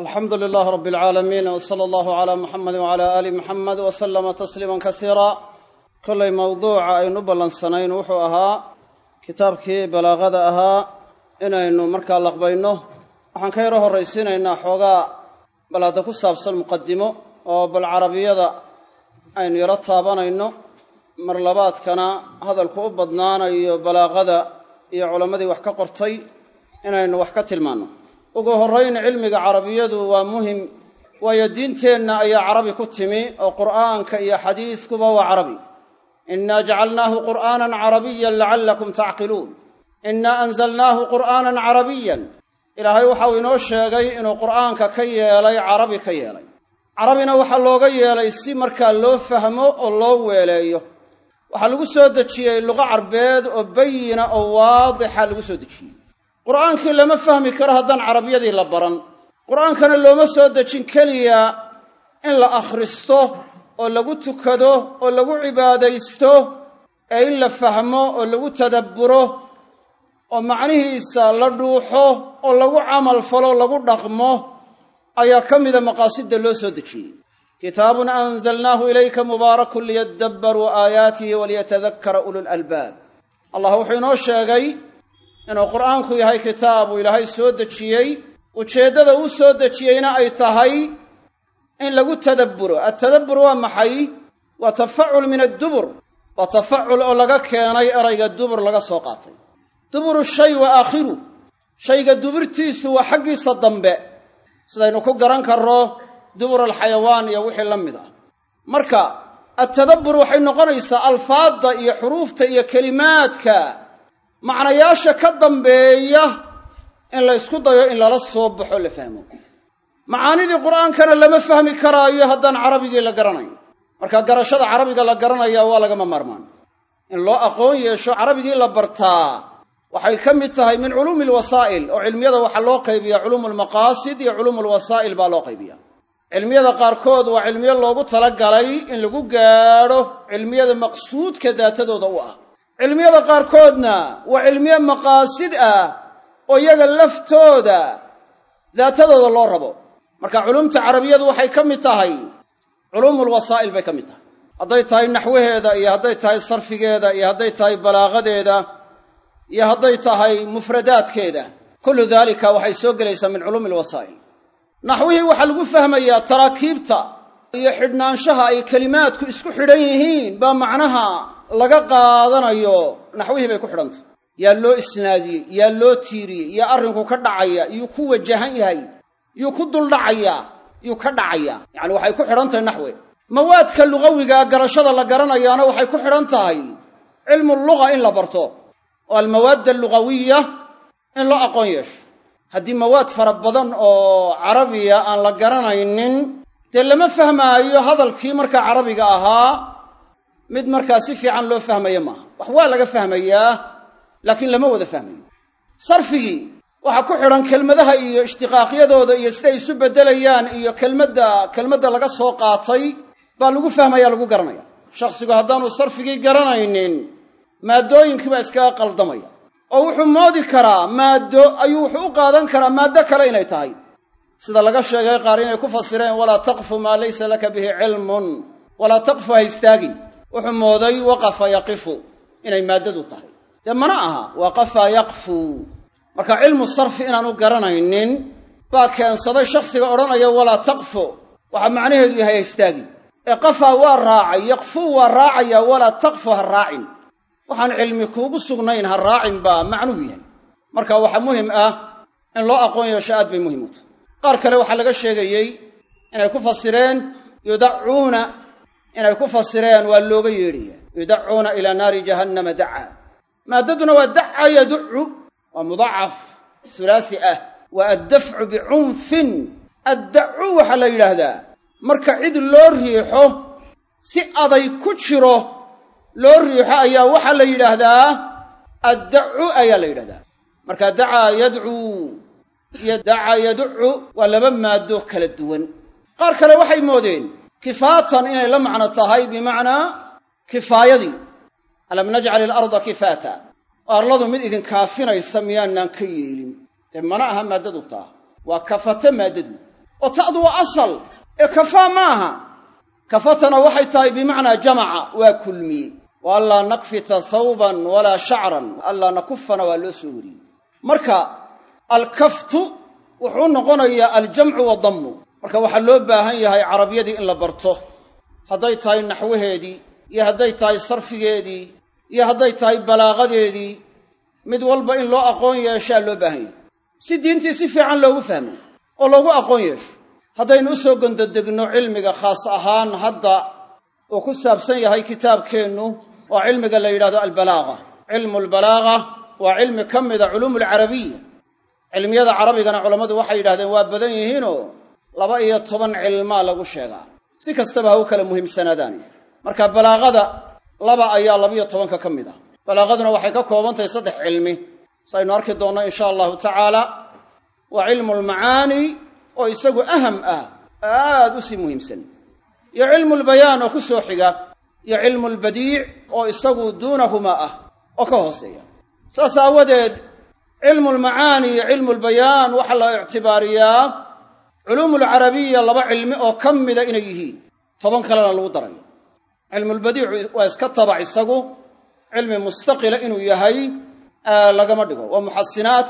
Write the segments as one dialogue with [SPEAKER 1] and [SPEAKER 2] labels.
[SPEAKER 1] alxamdu lilaah rab alcaalamiin w sala allahu calaa muxamedi wcala aali muxamed w salama tasliiman kasiira. Kollay mowduuca aynu ballansanayn wuxuu ahaa kitaabkii balaaqada ahaa inaynu markaa laqbayno. Waxaan ka yaro horraysiinaynaa xoogaa bal hadda ku saabsan muqadimo oo bal carabiyada aynu yaro taabanayno. Mar labaadkana hadalku u badnaanayo balaaqada iyo culammadii wax ka qortay inaynu wax ka tilmaanno ugu horrayn cilmiga carabiyadu waa muhiim waayo diinteenna ayaa carabi ku timi oo qur'aanka iyo xadiiskuba waa carabi. Innaa jacalnaahu qur'aanan carabiyan lacallakum tacqiluun. Innaa anzalnaahu qur'aanan carabiyan ilaahay waxau inoo sheegay inuu qur'aanka ka yeelay carabi ka yeelay. Carabina waxaa looga yeelay si markaa loo fahmo oo loo weeleeyo. Waxaa lagu soo dejiyey luqo carbeed oo bayina oo waadixa lagu soo dejiyey qur'aankii lama fahmi karo haddaan carabiyadii la baran. Qur'aankana looma soo dejin keliya in la akhristo oo lagu tukado oo lagu cibaadaysto ee in la fahmo oo lagu tadabburo oo macnihiisa la dhuuxo oo lagu camal falo lagu dhaqmo ayaa ka mida maqaasidda loo soo dejiyey. Kitaabun anzalnaahu ilayka mubaarakun liyadabbaruu aayaatihi waliyatadakkara ululalbaab allah wuxuu inoo sheegay inuu qur'aanku yahay kitaabuu ilaahay soo dejiyey ujeeddada uu soo dejiyeyna ay tahay in lagu tadabburo. Attadabbur waa maxay? Waa tafacul min addubur. Waa tafacul oo laga keenay erayga dubur laga soo qaatay. Duburu shay wa aakhiru shayga dubirtiisu waa xaggiisa dambe. Sidaynu ku garan karro dubur alxayawaan iyo wixii la mid ah. Marka attadabbur waxay noqonaysaa alfaadda iyo xuruufta iyo kelimaadka macnayaasha ka dambeeya in la ysku dayo in lala soo baxo la fahmo. Macaanidii qur'aankana lama fahmi karaayo haddaan carabigii la garanayn. Marka garashada carabiga la garanaya waa lagama maarmaan. In loo aqoon yeesho carabigii la bartaa waxay ka mid tahay min culuumi alwasaa'il oo cilmiyada waxaa loo qaybiyaa culuumu almaqaasid iyo culuumu alwasaa'il baa loo qaybiya cilmiyada qaarkood waa cilmiyo loogu talagalay in lagu gaadho cilmiyada maqsuudka daatadooda u ah cilmiyada qaarkoodna waa cilmiye maqaasid ah oo iyaga laftooda daatadooda loo rabo. Marka culumta carabiyadu waxay ka mid tahay culuumulwasaa'il bay ka mid tahay. Hadday tahay naxwaheeda iyo hadday tahay sarfigeeda iyo hadday tahay balaaqadeeda iyo hadday tahay mufradaadkeeda kullu daalika waxay soo gelaysaa min culuumi alwasaa'il naxwihii waxaa lagu fahmayaa taraakiibta iyo xidhnaanshaha ay kelimaadku isku xidhan yihiin baa macnaha laga qaadanayo naxwihii bay ku xidhantay. Yaa loo isnaadiyey yaa loo tiiriyey yaa arrinku ka dhacaya yuu ku wajahan yahay yuu ku duldhacayaa yuu ka dhacayaa yacani waxay ku xidhan tahay naxwe. Mawaadka lugawigaa garashada la garanayaana waxay ku xidhan tahay cilmu luga in la barto. Oo almawaad allugawiya in loo aqoon yeesho. Haddii mawaad fara badan oo carabiya aan la garanaynin dee lama fahmaayo hadalkii markaa carabiga ahaa mid markaa si fiican loo fahmayo maaha. Wax waa laga fahmayaa laakiin lama wada fahmayo sarfigii waxaa ku xidhan kelmadaha iyo ishtiqaaqyadooda iyo siday isu beddelayaan iyo kelmadda kelmadda laga soo qaatay baa lagu fahmaya lagu garanaya. Shakhsigu haddaanu sarfigii garanaynin maaddooyinkii baa iskaga qaldamaya. Oo wuxuu moodi karaa maaddo ayuu wuxuu u qaadan karaa maaddo kale inay tahay. Sida laga sheegay qaar inay ku fasireen walaa taqfu maa laysa laka bihi cilmun walaa taqfu ha istaagin wuxuu mooday waqafa yaqifu inay maaddadu tahay. Dee mana aha waqafa yaqfu. Marka cilmu sarfi inaanu garanaynin baa keensaday shakhsiga odhanaya walaa taqfu. Waxaa macnaheedu yahay ha istaagin ee qafaa waa raacay yaqfuu waa raacaya walaa taqfu ha raacin. Waxaan cilmi kuugu sugnayn ha raacin baa macnuhu yahay. Marka waxaa muhiim ah in loo aqoon yeesho aad bay muhiim u tahay. Qaar kale waxaa laga sheegayey inay ku fasireen yudacuuna inay ku fasireen waa looga yeedhaya yudacuuna ilaa naari jahannama dacaa. Maaddaduna waa daca yaducu waa mudacaf sulaasi ah. Waa addafcu bicunfin addacu waxaa la yidhaahdaa marka cid loo riixo si aday ku jiro loo riixo ayaa waxaa la yidhaahdaa addacu ayaa la yidhahdaa marka dacaa yadcuu iyo dacaa yaducu waa laba maaddo kala duwan. Qaar kale waxay moodeen kifaatan inay la macno tahay bimacnaa kifaayadii. Alam najcal ilarda kifaata. Arladu mid idin kaafinaysa miyaanaan ka yeelin. Dee mana aha maaddadu taa. Waa kafata maaddadu. Oo ta'du waa asal. Ee kafaa ma aha kafatana waxay tahay bimacnaa jamaca waa kulmiyey wa anlaa nakfita thawban walaa shacran. Anlaa nakufana waa loo soo wariyey. Marka alkaftu wuxuu noqonayaa aljamcu wadammu marka waxaa loo baahan yahay carabiyadii in la barto. Hadday tahay naxwaheedii iyo hadday tahay sarfigeedii iyo hadday tahay balaaqadeedii mid walba in loo aqoon yeeshaa loo baahan yahay. Si diintii si fiican loogu fahmo oo loogu aqoon yeesho haddaynu u soo gondodegno cilmiga khaas ahaan hadda uu ku saabsan yahay kitaabkeennu waa cilmiga la yidhahdo albalaaga cilmu albalaaga waa cilmi ka mida culuumu alcarabiya cilmiyada carabigana culammadu waxay yidhahdeen waa badan yihiinoo laba iyo toban cilmaa lagu sheegaa. Si kastaba ha u kala muhiimsanaadaani marka balaaqada laba ayaa labiyo tobanka ka mid ah. Balaaqaduna waxay ka koobantahay saddex cilmi. Saynu arki doonno insha allahu tacaala waa cilmu lmacaani oo isagu aham ah aad u sii muhiimsan. Iyo cilmu lbayaan oo ku soo xiga iyo cilmu lbadiic oo isagu duunahumaa ah oo ka hooseeya. Saas aawadeed cilmu lmacaani iyo cilmu lbayaan waxaa la ictibaariyaa culuumu lcarabiya laba cilmi oo ka mida inay yihiin. Toban kalena lagu darayo cilmulbadiicu waa iska tabac isagu. Cilmi mustaqila inuu yahay lagama dhigo. Waa muxasinaat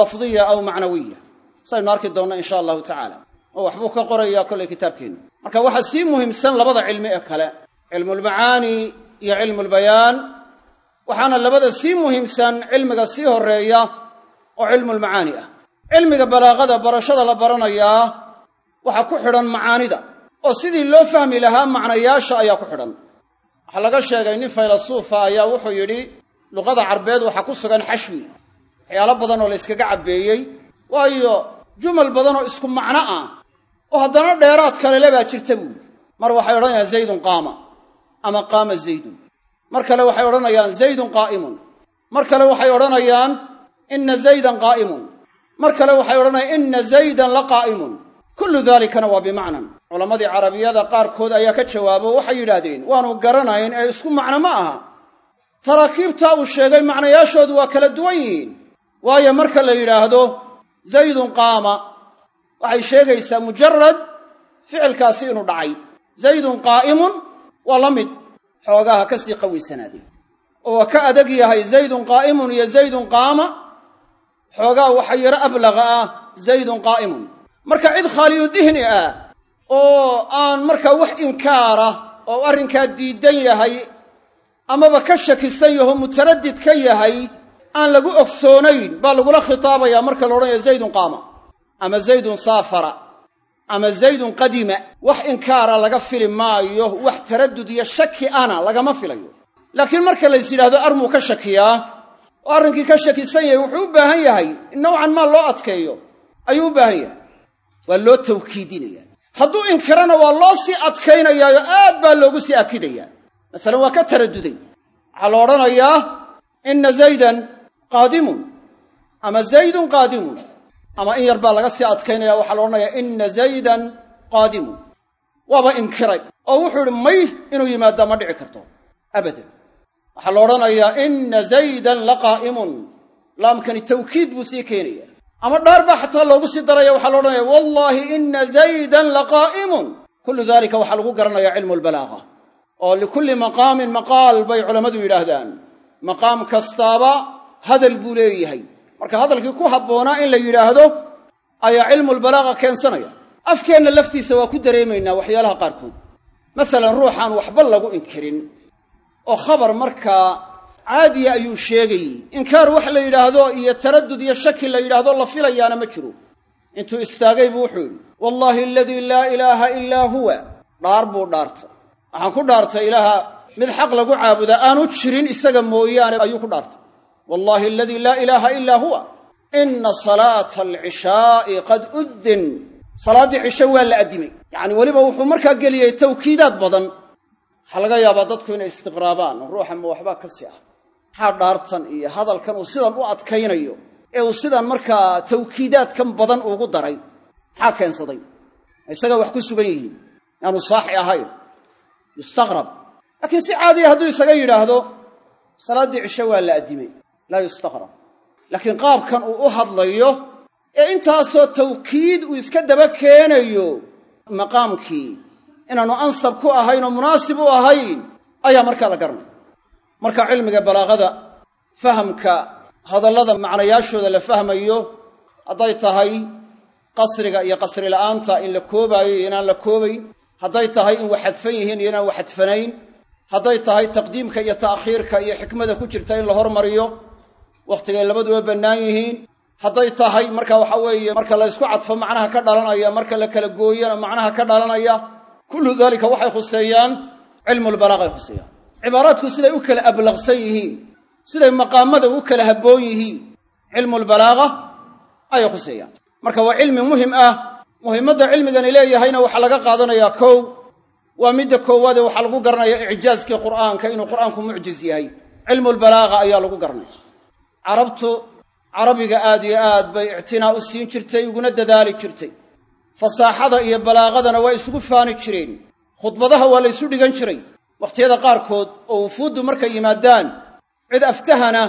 [SPEAKER 1] lafdiya aw macnawiya. Saynu arki doonno insha allahu tacaala. Oo waxbuu ka qorayaa kollay kitaabkeenna marka waxaa sii muhiimsan labada cilmi ee kale cilmulmacaani iyo cilmulbayaan waxaana labada sii muhiimsan cilmiga sii horreeya oo cilmulmacaani ah cilmiga balaaqada barashada la baranayaa waxaa ku xidhan macaanida oo sidii loo fahmi lahaa macnayaasha ayaa ku xidhan. Waxaa laga sheegay nin faylasuufa ayaa wuxuu yidhi luqada carbeed waxaa ku sugan xashwi waxyaalo badan oo la yskaga cabbeeyey waayo jumal badan oo isku macno ah oo haddana dheeraad kalele baa jirta buuli mar waxay odhanayaan zaydun qaama ama qaama zaydun. Mar kale waxay odhanayaan zaydun qaa'imun. Mar kale waxay odhanayaan inna zaydan qaa'imun mar kale waxay odhanayaan inna zaydan la qaa'imun kullu daalikana waa bimacnan. Culammadii carabiyada qaarkood ayaa ka jawaabo waxay yidhaahdeen waanu garanayn ee isku macno ma aha. Taraakiibtaa uu sheegay macnayaashoodu waa kala duwan yihiin. Waayo marka la yidhaahdo zaydun qaama waxay sheegaysaa mujarad ficilkaasi inuu dhacay. Zaydun qaa'imun waa la mid xoogaha ka sii qawiysanaadeen oo waa ka adag yahay zaydun qaa'imun iyo zaydun qaama xoogaa waxa yaro ablaqa ah zaydun qaa'imun marka cid khaaliyu dihni ah oo aan markaa wax inkaara oo arrinkaa diidan yahay amaba ka shakisan yaho mutaraddid ka yahay aan lagu ogsoonayn baa lagula khitaabayaa marka la odhanaya zaydun qaama. Ama zaydun saafara. Ama zaydun qadima. Wax inkaara laga fili maayo wax taraddud iyo shaki ana lagama filayo. Laakiin marka lays yidhahdo armuu ka shakiyaa oo arrinkii ka shakisan yahay wuxuu u baahan yahay in nowcan maa loo adkeeyo ayuu u baahan yahay. Waa loo tawkiidinaya hadduu inkirana waa loo sii adkaynayaayo aad baa loogu sii akidayaa masalan waa ka taraduday. Waxaa la odhanayaa inna zaydan qaadimun. Ama zaydun qaadimun. Ama in yar baa laga sii adkaynaya waxaa la odhanayaa inna zaydan qaadimun. Waaba inkiray oo wuxuu idhi may inuu yimaaddaa ma dhici karto. Abadan waxaa la odhanayaa inna zaydan la qaa'imun laamkani tawkiid buu sii keenaya. Ama dhaar baa xataa loogu sii daraya waxaa la odhanaya wallaahi inna zaydan la qaa'imun kullu daalika waxaa lagu garanaya cilmu lbalaaga oo likulli maqaamin maqaal bay culammadu yidhaahdaan. Maqaam kastaaba hadal buu leeyahay. Marka hadalkii ku habboonaa in la yidhaahdo ayaa cilmulbalaaga keensanaya. Afkeenna laftiisa waa ku dareemaynaa waxyaalaha qaarkood. Masalan ruuxaan waxba lagu inkirin oo khabar markaa caadiya ayuu sheegayey inkaar wax la yidhaahdo iyo taraddud iyo shaki la yidhaahdo la filayaana ma jiro. Intuu istaagay buu wuxuu yidhi wallaahi aladii laa ilaaha ilaa huwa. Dhaar buu dhaartay. Waxaan ku dhaartay ilaaha mid xaq lagu caabudaa aanu jirin isaga mooyaane ayuu ku dhaartay. Wallaahi aladii laa ilaaha ilaa huwa. Inna salaata alcishaa'i qad uddin. Salaaddii cisho waa la addimay. Yacni weliba wuxuu markaa geliyey tawkiidaad badan waxaa laga yaabaa dadku inay istiqraabaan ruuxa ma waxbaa ka si ah. Maxaa dhaartan iyo hadalkan uu sidan u adkaynayo ee uu sidan markaa tawkiidaadkan badan ugu daray maxaa keensaday? Isagaa wax ku sugan yihiin yaanu saaxi ahayn yustaqrab. Laakiin si caadiya hadduu isaga yidhaahdo salaaddii cisho waa la addimay laa yustaqrab. Laakiin qaabkan uu u hadlayo ee intaasoo tawkiid uu iska daba keenayo maqaamkii inaanu ansab ku ahayn oo munaasib u ahayn ayaa markaa la garanaya marka cilmiga balaaqada fahamka hadallada macnayaashooda la fahmayo hadday tahay qasriga iyo qasri la'aanta in la koobaayo iyo inaan la koobayn hadday tahay in wax xadfan yihiin iyo inaan wax xadfanayn hadday tahay taqdiimka iyo ta'khiirka iyo xikmada ku jirta in la hormariyo wakhtigay labaduba bannaan yihiin hadday tahay marka waxa weeye marka la ysku cadfo macnaha ka dhalanaya marka la kala gooyana macnaha ka dhalanaya kullu daalika waxay khuseeyaan cilmulbalaaqay khuseeyaan. Cibaaraadku siday u kala ablaqsan yihiin siday maqaamada u kala habboon yihiin cilmulbalaaqa ayay khuseeyaan. Marka waa cilmi muhiim ah muhimmadda cilmigani leeyahayna waxaa laga qaadanayaa kow waa midda koowaade waxaa lagu garanaya icjaaskii qur'aanka inuu qur'aanku mucjiz yahay. Cilmulbalaaqa ayaa lagu garanaya carabtu carabiga aad iyo aad bay ictinaa u siin jirtay uguna dadaali jirtay fasaaxada iyo balaaqadana waa isugu faani jireen. Khudbadaha waa la ysu dhigan jiray. Wakhtiyada qaarkood oo wufuuddu markay yimaadaan cid aftahana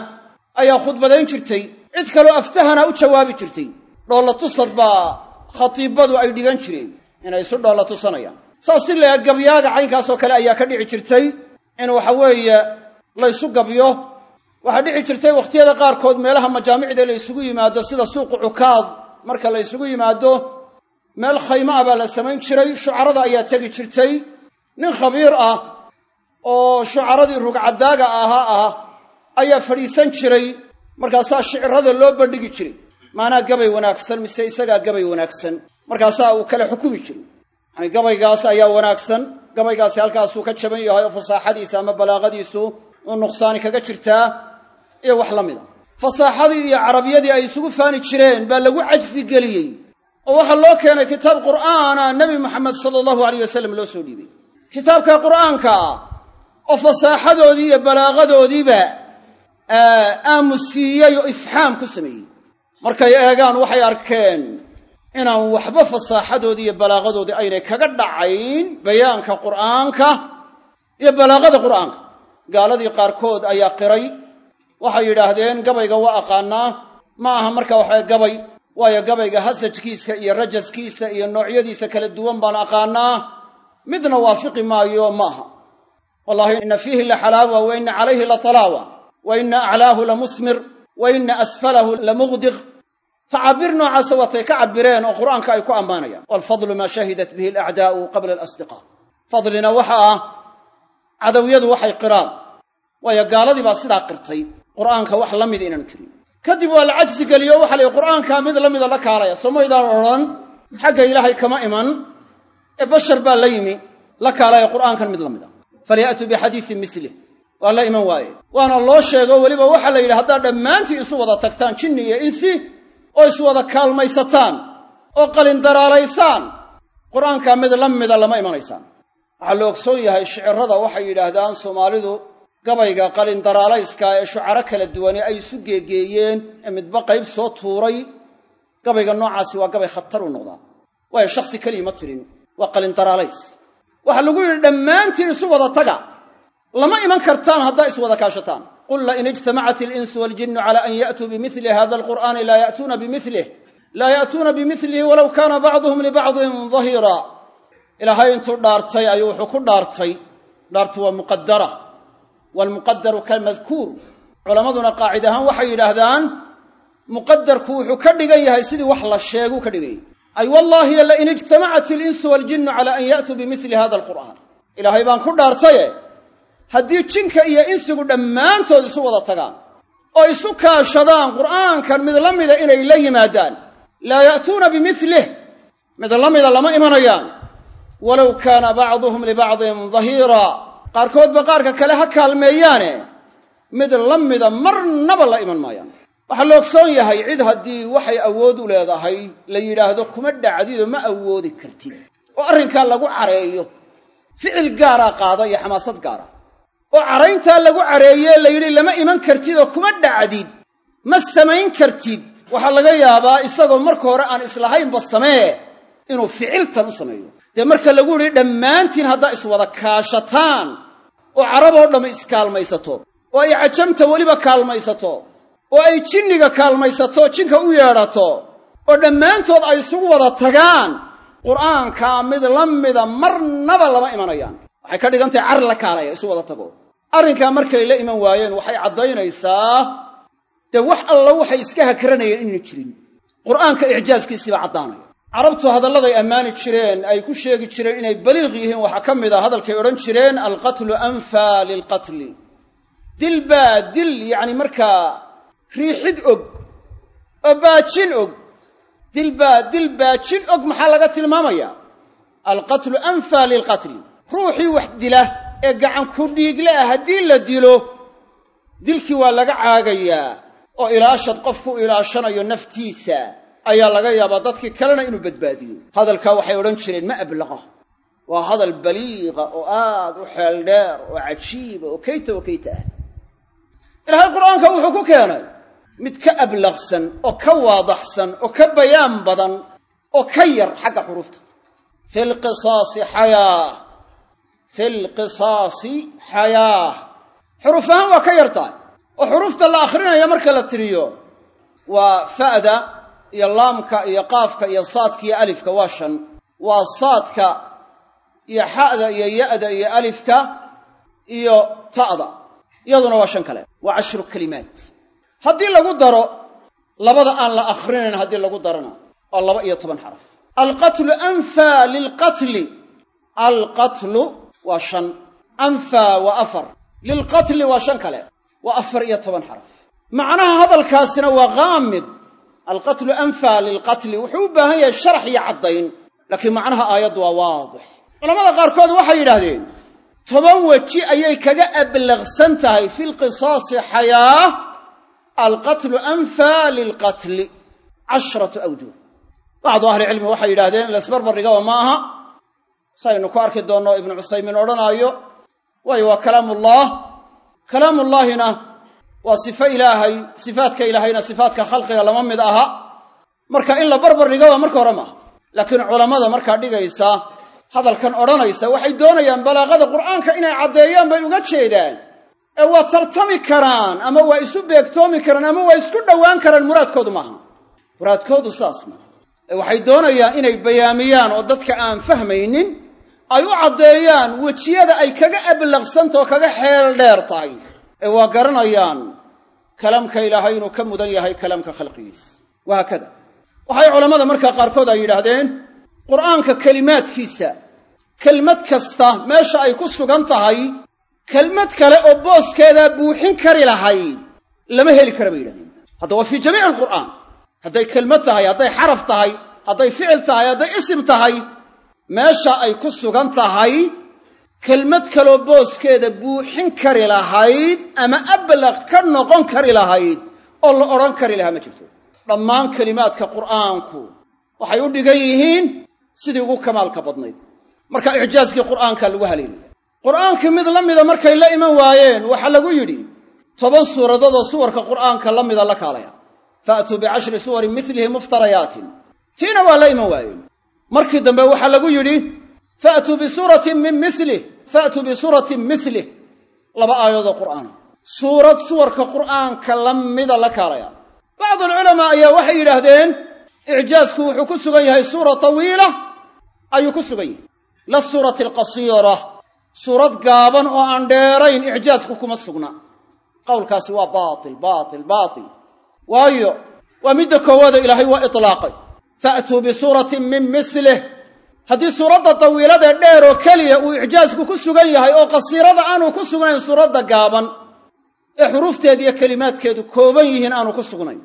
[SPEAKER 1] ayaa khudbadayn jirtay cid kaloo aftahana u jawaabi jirtay. Dhoolla tusad baa khatiibadu ay dhigan jireen inay isu dhoolla tusanayaan. Saas si lee gabyaaga caynkaasoo kale ayaa ka dhici jirtay in waxa weeye laysu gabyo. Waxaa dhici jirtay wakhtiyada qaarkood meelaha majaamicda la ysugu yimaado sida suuqu cukaad marka la ysugu yimaado meel khayma ah baa la samayn jiray. Shucarada ayaa tegi jirtay. Nin khabiir ah oo shucaradii rugcadaaga ahaa ah ayaa fadhiisan jiray. Markaasaa shicirada loo bandhigi jiray. Maanaa gabay wanaagsan mise isagaa gabay wanaagsan? Markaasaa uu kala xukumi jiray. Yani gabaygaas ayaa wanaagsan. Gabaygaasi halkaasuu ka jaban yahay oo fasaaxadiisa ama balaaqadiisu uu nuqsaani kaga jirtaa iyo wax la mida fasaaxadii iyo carabiyadii ay isugu faani jireen baa lagu cajsi geliyey oo waxaa loo keenay kitaab qur'aana nebi moxamed sala allahu alayh wasalam loo soo dhiibay. Kitaabka qur'aanka oo fasaaxadoodii iyo balaaqadoodiiba aamusiiyey oo ifxaam ku sameeyey. Markay eegaan waxay arkeen inaan waxba fasaaxadoodii iyo balaaqadoodii aynay kaga dhacayn bayaanka qur'aanka iyo balaaqada qur'aanka. Gaaladii qaarkood ayaa qiray. Waxay yidhaahdeen gabayga waa aqaanaa. Ma aha marka waxaa gabay waayo gabayga hasajkiisa iyo rajaskiisa iyo noocyadiisa kala duwan baan aqaanaa. Midna waafiqi maayo maaha. Wallahi ina fiihi la xalaawa wa ina calayhi la talaawa wa ina aclaahu la musmir wa ina asfalahu la muqdiq tacaabir noocaasa waatay ka cabireen oo qur'aanka ay ku ammaanayaan. Walfadlu maa shahidat bihi alacdaa'u qabla alasdiqaa fadlina waxa ah cadawyadu waxay qiraan. Waayo gaaladii baa sidaa qirtay. Qur'aanka wax la mida inaanu jirin kadib waa la cajsi geliyo waxa la qur'aankaa mid la mida la kaalaya. Soo maydaan odhan xagga ilaahay kama iman. Ee bashar baa la yimi la kaalaya qur'aankan mid la mida. Falya'tuu bixadiisin milih waa la iman waaye. Waana loo sheego weliba waxaa la yidhi haddaad dhammaantii isu wada tagtaan jinni iyo insi oo iswada kaalmaysataan oo qalindaraalaysaan qur'aankaa mid la mida lama imanaysaan. Waxaa la ogsoon yahay shicirada waxay yidhaahdaan soomaalidu gabayga qalindaraalayska ee shucaro kala duwane ay isu geegeeyeen ee midba qayb soo tuuray gabayga noocaasi waa gabay khatar u noqdaa. Waayo shakhsi keligii ma tirin waa qalindaraalays waxaa lagu yidhi dhammaantiin isu wada taga. Lama iman kartaan haddaa iswada kaashataan. Qul lain ijtamacat alinsu waaljinnu cala an ya'tuu bimili hada alqur'aani laa ya'tuuna bimilih laa ya'tuuna bimilihi walow kaana bacduhum libacdin dahiira ilaahay intuu dhaartay ayuu wuxuu ku dhaartay. Dhaartu waa muqadara waalmuqadaru kalmadkuur culammaduna qaacid ahaan waxay yidhaahdaan muqadarku wuxuu ka dhigan yahay sidii wax la sheeguu ka dhiganyay ay wallaahi lain ijtamacat ilinsu waaljinnu cala an ya'tuu bimili hada alqur'aan ilaahay baan ku dhaartaye haddii jinka iyo insigu dhammaantood isu wada tagaan oo isu kaashadaan qur'aankan mid la mida inay la yimaadaan laa ya'tuuna bimilih mid la mida lama imanayaan walow kaana bacduhum libacdin dahiira qaarkoodba qaarka kale ha kaalmeeyaane. Mid la mida marnaba la iman maayaan. Waxaa la ogsoon yahay cid haddii waxay awood u leedahay la yidhaahdo kuma dhacdido ma awoodi kartid. Oo arrinkaa lagu careeyo. Ficil gaaraa qaada iyo xamaasad gaara. Oo carayntaa lagu careeyee la yidhi lama iman kartid oo kuma dhacdid. Ma samayn kartid. Waxaa laga yaabaa isagoo marka hore aan islahaynba samee inuu ficiltan u sameeyo. Dee marka lagu yidhi dhammaantiin haddaa iswada kaashataan oo caraboo dhammi iskaalmaysato oo ay cajamta weliba kaalmaysato oo ay jinniga kaalmaysato jinka u yeedhato oo dhammaantood ay isugu wada tagaan qur'aankaa mid la mida marnaba lama imanayaan. Waxay ka dhigan tahay la kaalaya isu wada tago. Arrinkaa markay la iman waayeen waxay caddaynaysaa dee wax alla waxay iska hakranayeen inayna jirin. Qur'aanka icjaaskiisiibaa caddaanaya carabtu hadalladay ammaani jireen ay ku sheegi jireen inay baliiq yihiin waxaa ka mid a hadalkay odhan jireen alqatlu anfaa lilqatli. Dil baa dil yacni markaa riixid og oo baajin og. Dil baa dil baajin og maxaa laga tilmaamayaa alqatlu anfaa lilqatli. Ruuxii wax dila ee gacan ku dhiigle ah haddii la dilo dilkii waa laga caagayaa oo ilaashad qofku ilaashanayo naftiisa ayaa laga yaabaa dadkii kalena inuu badbaadiyo. Hadalkaa waxay odhan jireen ma ablaqa. Waa hadal baliiqa oo aad u xeel dheer oo cajiiba oo kayta oo kayta ah. Ilaahay qur'aanka wuxuu ku keenay mid ka ablaqsan oo ka waadaxsan oo ka bayaan badan oo ka yar xagga xuruufta. Fi lqisaasi xayaa fi lqisaasi xayaa. Xuruuf ahaan waa ka yar tahay. Oo xuruufta la akhrinaya marka la tiriyo waa fa'da iyo laamka iyo qaafka iyo saadka iyo alifka waa shan. Waa saadka iyo xa'da iyo ya'da iyo alifka iyo ta'da. Iyaduna waa shan kale. Waa cashru kalimaat haddii lagu daro labada aan la akhrinayn haddii lagu darana waa laba iyo toban xaraf. Alqatlu anfaa lilqatli. Alqatlu waa shan. Anfaa waa afar. Lilqatli waa shan kale. Waa afar iyo toban xaraf. Macnaha hadalkaasina waa qaamid alqatlu anfaa lilqatli. Wuxuu u baahan yahay sharax iyo caddayn laakiin macnaha aayaddu waa waadix. Culamada qaarkood waxay yidhaahdeen toban weji ayay kaga ablaqsan tahay fi lqisaasi xayaa alqatlu anfaa lilqatli. Cashratu awjuh bacdu ahlicilmi waxay yidhahdeen in laysbarbardhigaba ma aha. Saynu ku arki doonno ibnu cusaymiin odhanaayo. Waayo waa kalaamullaah kalaamullaahina waa sifo ilaahay sifaadka ilaahayna sifaadka khalqiga lama mid aha. Marka in la barbardhigaba marka hore maaha laakiin culammada markaa dhigaysa hadalkan odhanaysa waxay doonayaan balaaqada qur'aanka inay caddeeyaan bay uga jeedaan. Ee waa tartami karaan ama waa isu beegtoomi karaan ama waa isku dhowaan karaan muraadkoodu maaha muraadkoodu saas maaha ee waxay doonayaan inay bayaamiyaan oo dadka aan fahmaynin ay u caddeeyaan wejiyada ay kaga ablaqsantao kaga xeel dheer tahay ee waa garanayaan kalaamka ilaahay inuu ka mudan yahay kalaamka khalqigiis. Wahaakada waxay culammada markaa qaarkood ay yidhaahdeen qur'aanka kelimaadkiisa kelmad kasta meesha ay ku sugan tahay kelmad kale oo booskeedaa buuxin kari lahayd lama heli kara bay yidhahdeen hadda waa fii jamiici alqur'aan. Hadday kelmad tahay hadday xaraf tahay hadday ficil tahay hadday isim tahay meesha ay ku sugan tahay kelmad kaloo booskeeda buuxin kari lahayd ama ablaq ka noqon kari lahayd oo la odhan kari lahaa ma jirto. Dhammaan kelimaadka qur'aanku waxay u dhigan yihiin sidii ugu kamaalka badnayd. Marka icjaaskii qur'aanka lagu haleelaya. Qur'aankii mid la mida markay la iman waayeen waxaa lagu yidhi toban suuradood oo suwarka qur'aanka la mida la kaalaya. Faatuu bicashri suwarin milihi muftarayaatin. Tiina waa la iman waayeen. Markii dambe waxaa lagu yidhi faatuu bisuuratin min milih faatuu bisuuratin milih laba aayadood qur'aana suurad suwarka qur'aanka la mida la kaalaya. Bacdu alculamaa ayaa waxay yidhaahdeen icjaasku wuxuu ku sugan yahay suura tawiila ayuu ku sugan yahay. La suurati alqasiira. Suurad gaaban oo aan dheerayn icjaasku kuma sugna. Qowlkaasi waa baatil baatil baatil. Waayo waa midda koowaada ilaahay waa itlaaqay. Faatuu bisuuratin min mislih haddii suuradda tawiiladee dheer oo keliya uu icjaasku ku sugan yahay oo qasiirada aanu ku sugnayn suuradda gaaban ee xuruufteeda iyo kelimaadkeedu kooban yihiin aanu ku sugnayn.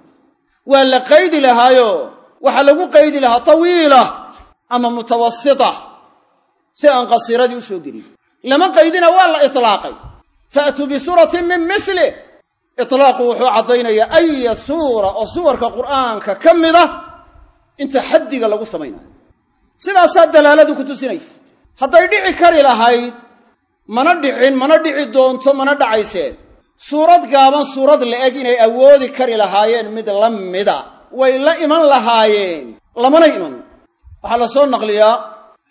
[SPEAKER 1] Waa la qaydi lahaayo waxaa lagu qaydi lahaa tawiila ama mutawasita si aan qasiiradii u soo gelin. Lama qaydina waa la itlaaqay. Faatuu bisuuratin min mislih itlaaqu wuxuu caddaynayaa aya suura oo suwarka qur'aanka ka mida inta xaddiga lagu samaynayo sidaasaa dalaaladu ku tusinaysa. Hadday dhici kari lahayd mana dhicin mana dhici doonto mana dhacaysee suurad gaaban suurad la-eg inay awoodi kari lahaayeen mid la mida. Way la iman lahaayeen lamana iman. Waxaa la soo naqliyaa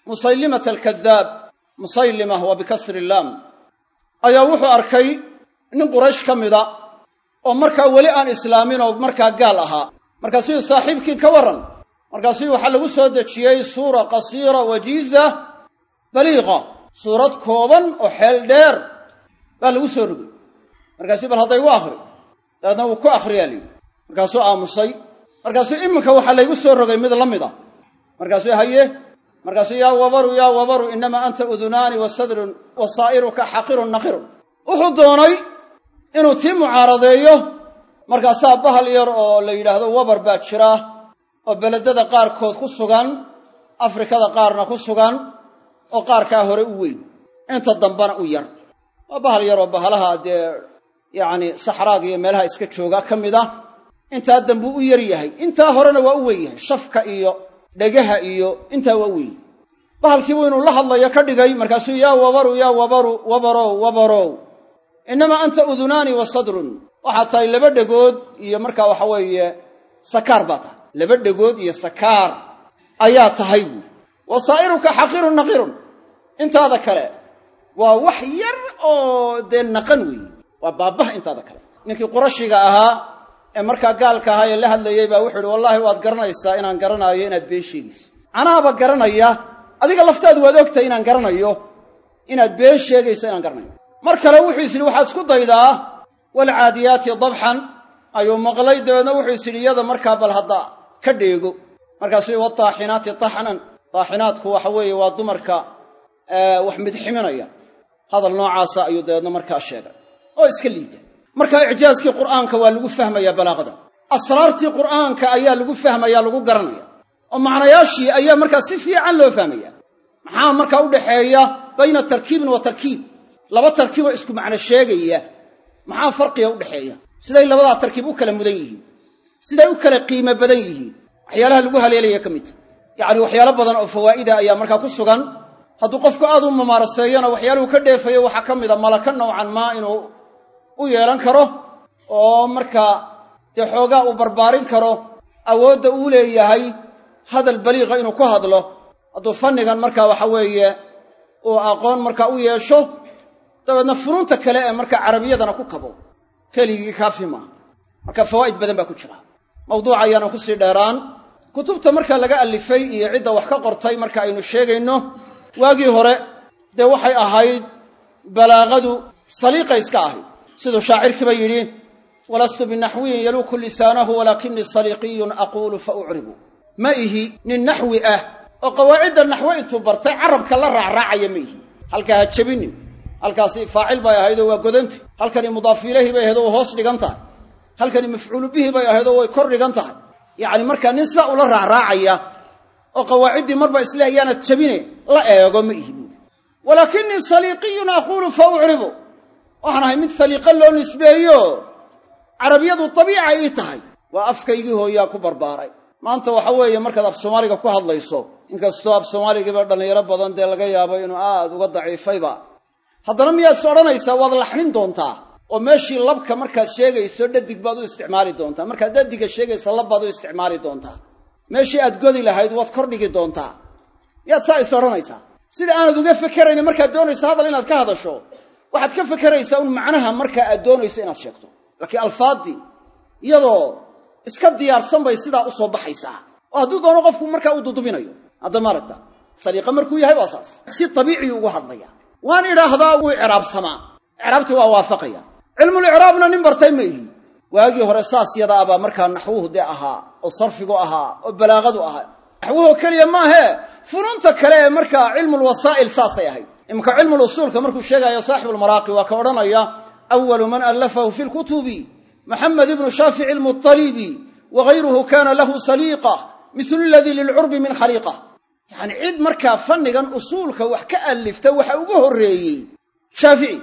[SPEAKER 1] musaylimata alkadaab musaylimah waa bikasri illaam ayaa wuxuu arkay nin quraysh ka mida oo markaa weli aan islaamin oo markaa gaal ahaa. Markaasuu saaxiibkii ka warran markaasuu waxaa lagu soo dejiyey suura qasiira wajiiza baliiqa. Suurad kooban oo xeel dheer baa lagu soo rogay. Markaasuu bal hadday gu akhri dabeedna wuu ku akhriyaa layidhi markaasuu aamusay. Markaasuu iminka waxaa laygu soo rogay mid la mid ah. Markaasuu haye markaasuu yaa wabaru yaa wabaru inamaa anta udunaani wa sadrun wa saa'iruka xaqirun naqirun. Wuxuu doonay inuu tii mucaaradeeyo. Markaasaa bahal yar oo la yidhaahdo wabar baa jira oo beledada qaarkood ku sugan afrikada qaarna ku sugan oo qaarkaa hore u weyn. Inta dambana u yar. Waa bahal yar oo bahalaha dee yacni saxraaga iyo meelaha iska jooga ka mid ah. Intaa dambuu u yar yahay. Intaa horena waa u weyn yahay. Shafka iyo dhegaha iyo intaa waa u weyn. Bahalkiibu inuu la hadlayo ka dhigay markaasuu yaa wabaru yaa wabaru wabarow wabarow. Innamaa anta udunaani wa sadrun. Waxaad tahay laba dhegood iyo markaa waxa weeye sakaar baa tahay laba dhegood iyo sakaar ayaa tahay buuri wa saa'iruka xaqirun naqirun. Intaada kale waa wax yar oo dee naqan weeye waa baabbaha intaada kale. Ninkii qurashiga ahaa ee markaa gaalka ahaa ee la hadlayey baa wuxuu ihi wallaahi waad garanaysaa inaan garanaayo inaad been sheegayso. Anaaba garanaya adiga laftaadu waad ogtahay inaan garanayo inaad been sheegayso inaan garanayo. Mar kale wuxuu is waxaad isku daydaa? Walcaadiyaati dabxan ayuu maqlay. Dabeedna wuxuu is yidhi iyada markaa bal hadda ka dheego. Markaasuu wataaxinaati taxnan. Taaxinaadku waxa weeye waa dumarka wax midximinaya hadal noocaasa ayuu dabeedna markaa sheegay. Oo iska liida. Marka icjaaskii qur'aanka waa lagu fahmayaa balaaqada. Asraartii qur'aanka ayaa lagu fahmaya lagu garanaya. Oo macnayaashii ayaa markaa si fiican loo fahmaya maxaa markaa u dhaxeeya? Bayna tarkiibin wa tarkiib. Laba tarkiiboo isku macno sheegaya. Maxaa farqiga dhexeeya siday labadaa tarkiib u kala mudan yihiin siday u kala qiimo badan yihiin. Waxyaalaha lagu haleelaya ka midta yacni waxyaalo badan oo fawaa'ida ayaa markaa ku sugan. Hadduu qofku aad u mamaaraseeyona waxyaaluhu ka dheefayo waxaa ka mida malaka nowcan maa inuu u yeelan karo oo markaa dee xoogaa uu barbaarin karo awoodda uu leeyahay hadal baliiqa inuu ku hadlo. Hadduu fannigan markaa waxa weeye uu aqoon markaa u yeesho dabeedna funuunta kale ee markaa carabiyadana ku kabo. Keligii kaafi maaha. Marka fawaa'id badan baa ku jira mawduuca ayaana ku sii dheeraan. Kutubta marka laga allifay iyo cidda wax ka qortay marka aynu sheegayno waagii hore dee waxay ahayd balaaqadu saliiqay iska ahayd. Siduu shaacirkiiba yidhi walastu binaxwiyin yaluuku lisaanahu walaakinii saliiqiyun aquulu fa ucribu. Ma ihi nin naxwi ah oo qawaacidda naxwe intuu bartay carabka la raacraacaya ma ihi. Halkaa ha jebinin. Halkaasi faacil bay ahaydoo waa godanta halkani mudaafu ilayhi bay ahayd oo hoos dhigan tahay halkani mafcuulu bihi bay ahayd oo way kor dhigan tahay. Yacni markaa nin sidaa ula raacraacaya oo qawaaciddii marba isleeh yaanad jabine la eego ma ihi walaakinii saliiqiyun aquulu fa ucribu. Waxaan ahay mid saliiqa loo nisbeeyo carabiyadu dabiica ii tahay. Waa afkaygii hooyaa ku barbaaray. Maanta waxa weeye markaad af soomaaliga ku hadlayso inkastoo af soomaaligiiba dhallinyaro badan dee laga yaabo inuu aad uga daciifayba haddana miyaad is odhanaysaa waad laxnin doontaa oo meeshii labka markaad sheegayso dhadig baad u isticmaali doontaa. Markaad dhadiga sheegaysa lab baad u isticmaali doontaa. Meeshii aad godi lahayd waad kordhigi doontaa. Miyaad saa is odhanaysaa. Sida aanad uga fekerayni markaad doonayso hadal inaad ka hadasho waxaad ka fekeraysaa un macnaha markaa aad doonayso inaad sheegto. Laakiin alfaaddii iyadoo iska diyaarsan bay sidaa u soo baxaysaa. Oo hadduu doono qofku markaa uu dudubinayo. Hadda maaragta saliiqa markuu yahay waa saas. Si tabiicii ugu hadlaya. Waan idhaahdaa wuu icraabsamaa. Icraabtii waa waafaqaya cilmulicraabna nin bartay ma ihi. Waagii hore saas yada abaa markaa naxwuhu dee ahaa oo sarfigu ahaa oo balaaqadu ahaa. Naxwuhoo keliya maahee funuunta kale ee markaa cilmulwasaa'il saasay ahayd. Iminka cilmulusuulka markuu sheegaayo saaxibulmaraaqi waa ka odhanaya awalu man allafahu fi lkutubi maxamed ibnu shaafici almuttalibi wagayruhu kana lahu saliiqa mislu ladii lilcurbi min khaliiqa yacni cid markaa fannigan usuulka wax ka allifta waxa ugu horreeyey shaafici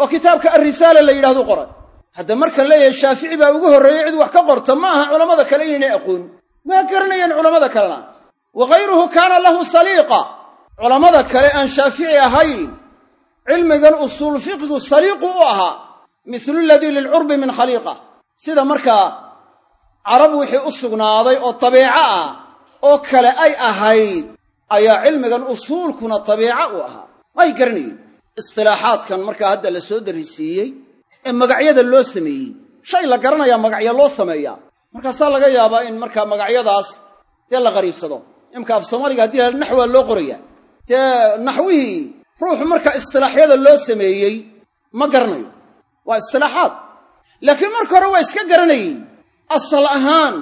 [SPEAKER 1] oo kitaabka alrisaala la yidhahdu qoray. Hadda marka leeyahay shaafici baa ugu horreeyey cid wax ka qorta ma aha culammada kale inaynay aqoon. Waa garanayaan culammada kalena. Wagayruhu kaana lahu saliiqa. Culammada kale aan shaafici ahayn cilmigan usuul fiqigu saliiqu u ahaa mislu ladii lilcurbi min khaliiqa. Sida markaa carab wixii u sugnaaday oo tabiico ah oo kale ay ahayd ayaa cilmigan usuulkuna tabiico u ahaa. Way garanayeen istilaaxaadkan markaa hadda la soo darrisiiyey ee magacyada loo sameeyey. Shay la garanayaa magacyo loo sameeyaa. Markaasaa laga yaabaa in markaa magacyadaas dee la qariibsado. Imka af soomaaliga haddii la naxwaa loo qorayaa. Dee naxwihii ruuxu marka istilaaxyada loo sameeyey ma garanayo. Waa istilaaxaad. Laakiin marka hore waa iska garanayey asal ahaan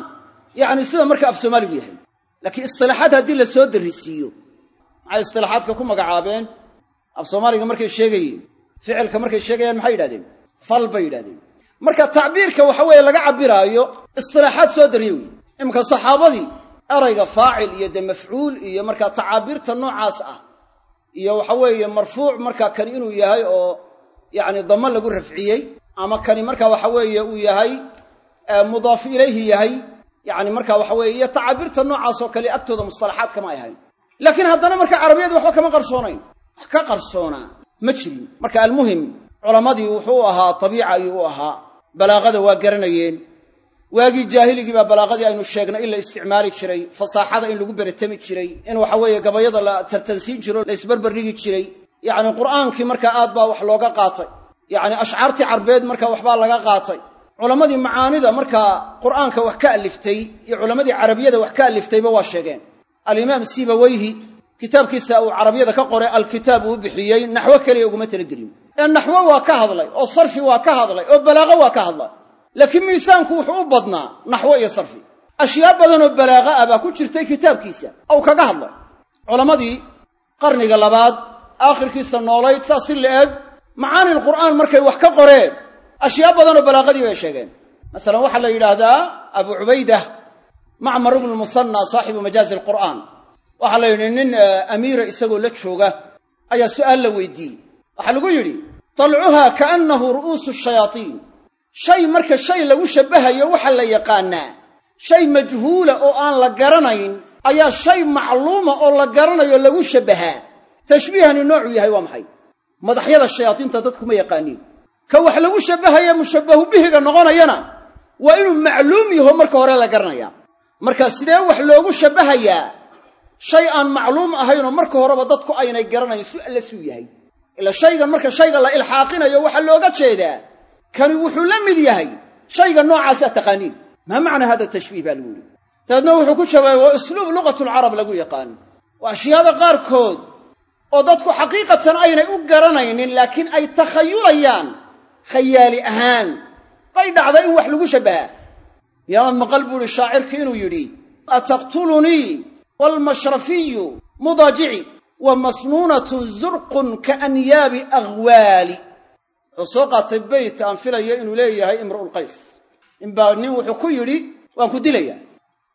[SPEAKER 1] yacni sida marka af soomaaligu yahay. Laakiin istilaaxaad haddii la soo darrisiiyo maxay istilaaxaadka ku magacaabeen af soomaaliga markay sheegayeen ficilka markay sheegayaan maxay yidhahdeen? Fal bay yidhahdeen. Marka tacbiirka waxa weeye laga cabbiraayo istilaaxaad soo darriye wey iminka saxaabadii erayga faacil iyo dee mafcuul iyo markaa tacaabiirta noocaas ah iyo waxa weeye marfuuc markaa kani inuu yahay oo yacni damo lagu rafciyey ama kani marka waxa weeye uu yahay mudaaf ilayhi yahay yacni marka waxa weeye iyo tacaabiirta noocaas oo kale agtooda mustalaxaad kama ay ahayn. Laakiin haddana marka carabiyadu waxba kama qarsoonayn wax ka qarsoonaa ma jirin. Marka almuhim culammadii wuxuu ahaa tabiica ayuu u ahaa. Balaaqada waa garanayeen. Waagii jaahiligii baa balaaqadii aynu sheegnay in la isticmaali jiray fasaaxada in lagu beretami jiray in waxa weeye gabayada la tartansiin jiro la isbarberdhigi jiray. Yacni qur'aankii markaa aad baa wax looga qaatay. Yacni ashcaartii carbeed markaa waxbaa laga qaatay. Culammadii macaanida markaa qur'aanka wax ka aliftay iyo culammadii carabiyada wax ka aliftayba waa sheegeen. Alimaam sibaweyhi kitaabkiisa uu carabiyada ka qoray alkitaab uu bixiyey naxwo keliya uguma talagelin ee naxwo waa ka hadlay oo sarfi waa ka hadlay oo balaaqo waa ka hadlay. Laakiin miisaanku wuxuu u badnaa naxwo iyo sarfi. Ashyaa badanoo balaaqa ah baa ku jirtay kitaabkiisa ou kaga hadlay. Culammadii qarniga labaad aakhirkiisa noolayd saas si la eg macaanil qur'aan markay wax ka qoreen ashyaa badanoo balaaqadii bay sheegeen. Masalan waxaa la yidhaahdaa abu cubaydah macmar ibnu musanna saaxibu majaazi alqur'aan waxaa la yidhi nin amiira isagoo la jooga ayaa su'aal la weydiiyey. Waxaa lagu yidhi talcuhaa kaannahu ru'uusu shayaatiin. Shay marka shay lagu shabbahayo waxaa la yaqaannaa shay majhuula oo aan la garanayn ayaa shay macluuma oo la garanayo lagu shabbahaa. Tashbiihani noocuu yahay waa maxay? Madaxyada shayaadiinta dadku ma yaqaaniin. Ka wax lagu shabbahaya mushabbahu bihiga noqonayana waa inuu macluum yaho marka hore la garanaya marka sidee wax loogu shabbahayaa shay aan macluum ahaynoo marka horeba dadku aynay garanayn alla suu yahay. Ila shaygan marka shayga la ilxaaqinayo waxaa looga jeedaa. Kani wuxuu la mid yahay shayga noocaasaa taqaaniin. Maa macnaa hada tashbiih baa lagu yihi dabeedna wuxuu ku jawaabay waa usluub luqatulcarab lagu yaqaan. Waa ashyaada qaarkood oo dadku xaqiiqatan aynay u garanaynin laakiin ay takhayulayaan khayaali ahaan. Bay dhacday in wax lagu shabbahaa yaanad maqal buu ihi shaacirkii inuu yidhi ataqtulunii waalmashrafiyu mudaajici wa masnuunatun zurqun kaanyaabi aghwaali wuxuu soo qaatay beyt aan filayo inuu leeyahay imru'ulqays inbaa nin wuxuu ku yidhi waan ku dilayaa